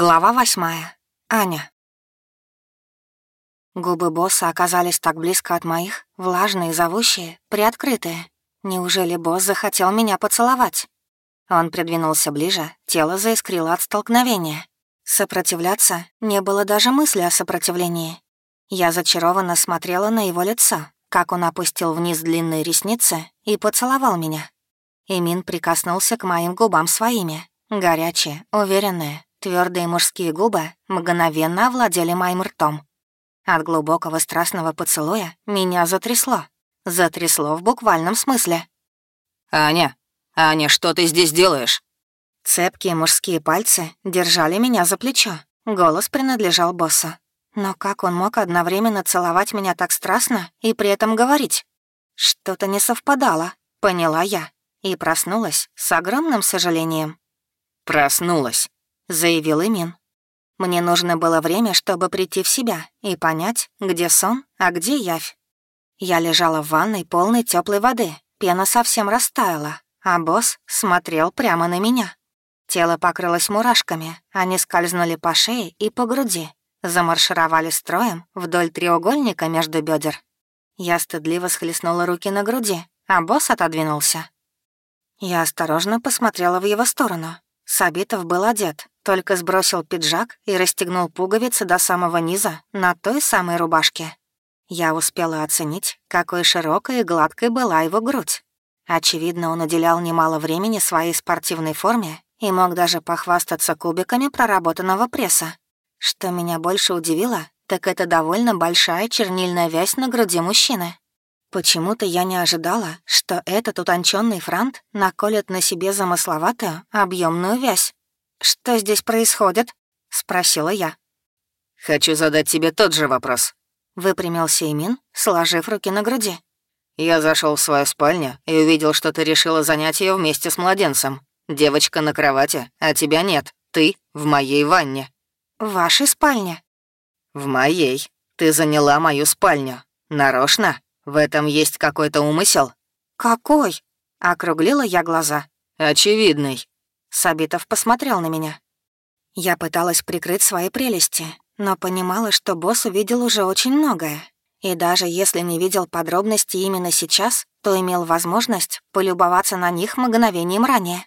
Глава восьмая. Аня. Губы босса оказались так близко от моих, влажные, зовущие, приоткрытые. Неужели босс захотел меня поцеловать? Он придвинулся ближе, тело заискрило от столкновения. Сопротивляться не было даже мысли о сопротивлении. Я зачарованно смотрела на его лицо, как он опустил вниз длинные ресницы и поцеловал меня. Имин прикоснулся к моим губам своими, горячие, уверенные, Твердые мужские губы мгновенно овладели моим ртом. От глубокого страстного поцелуя меня затрясло. Затрясло в буквальном смысле. «Аня, Аня, что ты здесь делаешь?» Цепкие мужские пальцы держали меня за плечо. Голос принадлежал боссу. Но как он мог одновременно целовать меня так страстно и при этом говорить? Что-то не совпадало, поняла я. И проснулась с огромным сожалением. «Проснулась», — заявил Имин. «Мне нужно было время, чтобы прийти в себя и понять, где сон, а где явь. Я лежала в ванной полной теплой воды, пена совсем растаяла, а босс смотрел прямо на меня. Тело покрылось мурашками, они скользнули по шее и по груди, замаршировали строем вдоль треугольника между бедер. Я стыдливо схлестнула руки на груди, а босс отодвинулся. Я осторожно посмотрела в его сторону. Сабитов был одет, только сбросил пиджак и расстегнул пуговицы до самого низа на той самой рубашке. Я успела оценить, какой широкой и гладкой была его грудь. Очевидно, он уделял немало времени своей спортивной форме и мог даже похвастаться кубиками проработанного пресса. Что меня больше удивило, так это довольно большая чернильная вязь на груди мужчины. Почему-то я не ожидала, что этот утонченный франт наколет на себе замысловатую объемную вязь. «Что здесь происходит?» — спросила я. «Хочу задать тебе тот же вопрос», — выпрямился Имин, сложив руки на груди. «Я зашел в свою спальню и увидел, что ты решила занять ее вместе с младенцем. Девочка на кровати, а тебя нет. Ты в моей ванне». «В вашей спальне?» «В моей. Ты заняла мою спальню. Нарочно? В этом есть какой-то умысел?» «Какой?» — округлила я глаза. «Очевидный». Сабитов посмотрел на меня. Я пыталась прикрыть свои прелести, но понимала, что босс увидел уже очень многое. И даже если не видел подробностей именно сейчас, то имел возможность полюбоваться на них мгновением ранее.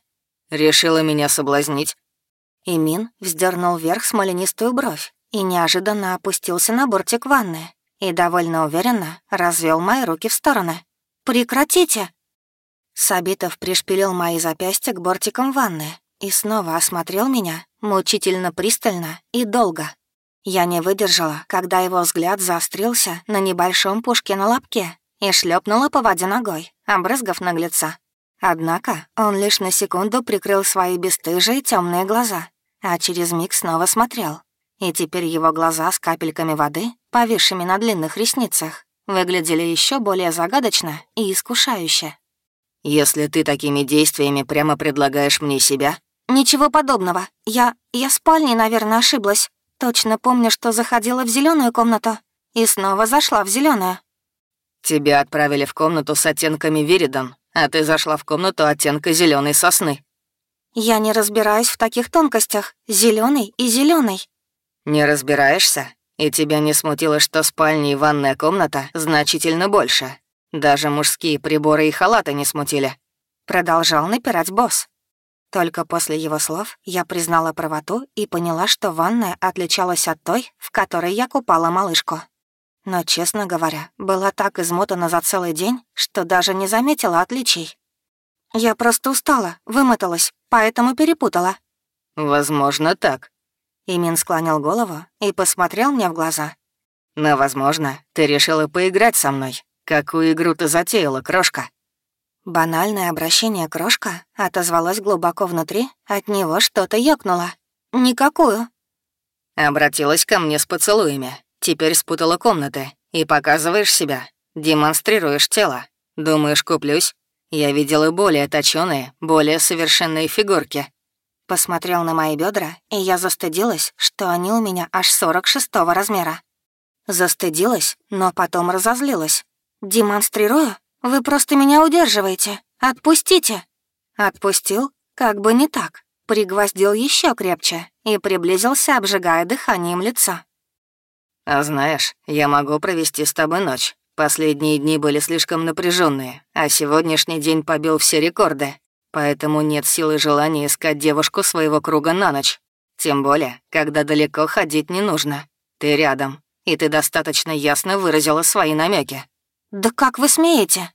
«Решила меня соблазнить?» Имин вздернул вверх смоленистую бровь и неожиданно опустился на бортик ванны и довольно уверенно развел мои руки в стороны. «Прекратите!» Сабитов пришпилил мои запястья к бортикам ванны и снова осмотрел меня мучительно пристально и долго. Я не выдержала, когда его взгляд заострился на небольшом пушке на лобке и шлепнула по воде ногой, обрызгав наглеца. Однако он лишь на секунду прикрыл свои бесстыжие темные глаза, а через миг снова смотрел. И теперь его глаза с капельками воды, повисшими на длинных ресницах, выглядели еще более загадочно и искушающе. «Если ты такими действиями прямо предлагаешь мне себя...» «Ничего подобного. Я... я спальней, наверное, ошиблась. Точно помню, что заходила в зеленую комнату и снова зашла в зеленую. «Тебя отправили в комнату с оттенками Виридан, а ты зашла в комнату оттенка зеленой сосны». «Я не разбираюсь в таких тонкостях. Зеленый и зеленый. «Не разбираешься? И тебя не смутило, что спальня и ванная комната значительно больше, даже мужские приборы и халаты не смутили. Продолжал напирать босс. Только после его слов я признала правоту и поняла, что ванная отличалась от той, в которой я купала малышку. Но, честно говоря, была так измотана за целый день, что даже не заметила отличий. Я просто устала, вымоталась, поэтому перепутала. «Возможно, так». Имин склонил голову и посмотрел мне в глаза. «Но, возможно, ты решила поиграть со мной. «Какую игру ты затеяла, крошка?» Банальное обращение «крошка» отозвалось глубоко внутри, от него что-то ёкнуло. «Никакую». Обратилась ко мне с поцелуями. Теперь спутала комнаты и показываешь себя. Демонстрируешь тело. Думаешь, куплюсь? Я видела более точёные, более совершенные фигурки. Посмотрел на мои бедра, и я застыдилась, что они у меня аж 46 размера. Застыдилась, но потом разозлилась. «Демонстрирую? Вы просто меня удерживаете. Отпустите!» Отпустил? Как бы не так. пригвоздил еще крепче и приблизился, обжигая дыханием лицо. «А знаешь, я могу провести с тобой ночь. Последние дни были слишком напряженные, а сегодняшний день побил все рекорды. Поэтому нет силы желания искать девушку своего круга на ночь. Тем более, когда далеко ходить не нужно. Ты рядом, и ты достаточно ясно выразила свои намеки. «Да как вы смеете?»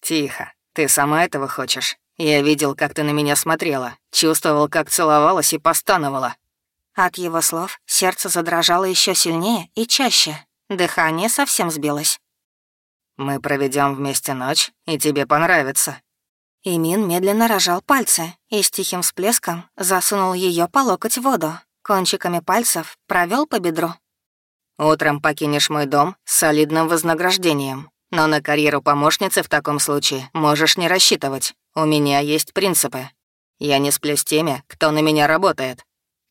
«Тихо. Ты сама этого хочешь. Я видел, как ты на меня смотрела, чувствовал, как целовалась и постановала». От его слов сердце задрожало еще сильнее и чаще. Дыхание совсем сбилось. «Мы проведем вместе ночь, и тебе понравится». Имин медленно рожал пальцы и с тихим всплеском засунул ее по локоть в воду. Кончиками пальцев провел по бедру. «Утром покинешь мой дом с солидным вознаграждением, но на карьеру помощницы в таком случае можешь не рассчитывать. У меня есть принципы. Я не сплю с теми, кто на меня работает».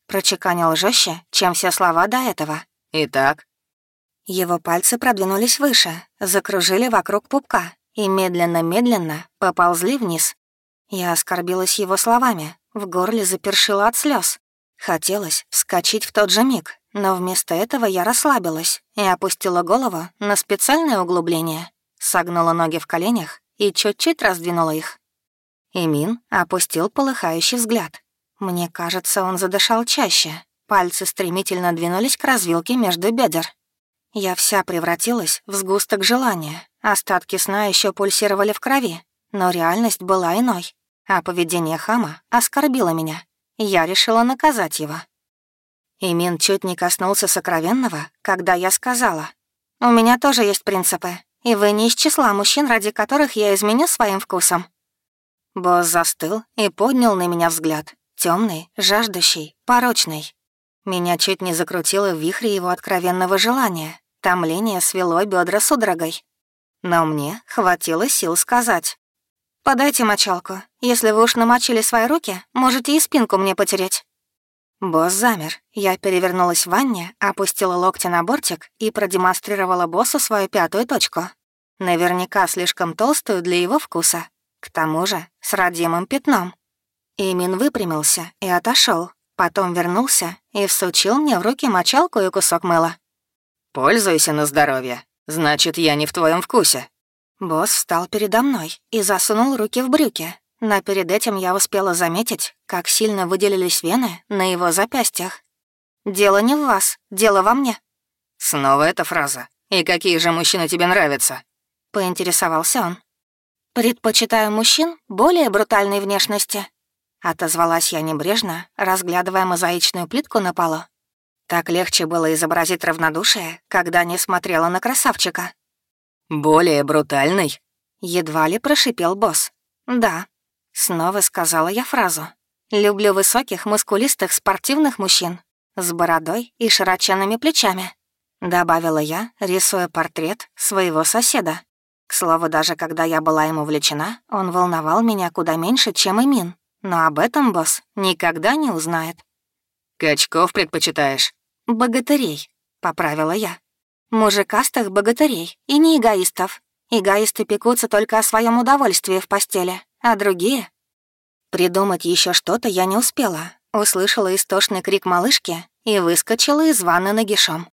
Прочеканил жестче, чем все слова до этого. «Итак, его пальцы продвинулись выше, закружили вокруг пупка и медленно-медленно поползли вниз. Я оскорбилась его словами, в горле запершила от слез. Хотелось вскочить в тот же миг, но вместо этого я расслабилась и опустила голову на специальное углубление, согнула ноги в коленях и чуть-чуть раздвинула их. Имин опустил полыхающий взгляд. Мне кажется, он задышал чаще. Пальцы стремительно двинулись к развилке между бедер. Я вся превратилась в сгусток желания. Остатки сна еще пульсировали в крови, но реальность была иной. А поведение хама оскорбило меня. Я решила наказать его. Имин чуть не коснулся сокровенного, когда я сказала. «У меня тоже есть принципы, и вы не из числа мужчин, ради которых я изменю своим вкусом». Босс застыл и поднял на меня взгляд. темный, жаждущий, порочный. Меня чуть не закрутило в вихре его откровенного желания. Томление свело бедра судорогой. Но мне хватило сил сказать. «Подайте мочалку. Если вы уж намочили свои руки, можете и спинку мне потереть». Босс замер. Я перевернулась в ванне, опустила локти на бортик и продемонстрировала боссу свою пятую точку. Наверняка слишком толстую для его вкуса. К тому же с родимым пятном. Имин выпрямился и отошел, потом вернулся и всучил мне в руки мочалку и кусок мыла. «Пользуйся на здоровье. Значит, я не в твоем вкусе». Босс встал передо мной и засунул руки в брюки. Но перед этим я успела заметить, как сильно выделились вены на его запястьях. «Дело не в вас, дело во мне». «Снова эта фраза. И какие же мужчины тебе нравятся?» — поинтересовался он. «Предпочитаю мужчин более брутальной внешности», — отозвалась я небрежно, разглядывая мозаичную плитку на полу. Так легче было изобразить равнодушие, когда не смотрела на красавчика. «Более брутальный?» Едва ли прошипел босс. «Да». Снова сказала я фразу. «Люблю высоких, мускулистых, спортивных мужчин с бородой и широченными плечами», добавила я, рисуя портрет своего соседа. К слову, даже когда я была ему влечена, он волновал меня куда меньше, чем Эмин. Но об этом босс никогда не узнает. «Качков предпочитаешь?» «Богатырей», — поправила я. «Мужикастых богатырей, и не эгоистов. Эгоисты пекутся только о своем удовольствии в постели, а другие...» Придумать еще что-то я не успела. Услышала истошный крик малышки и выскочила из ванны нагишом.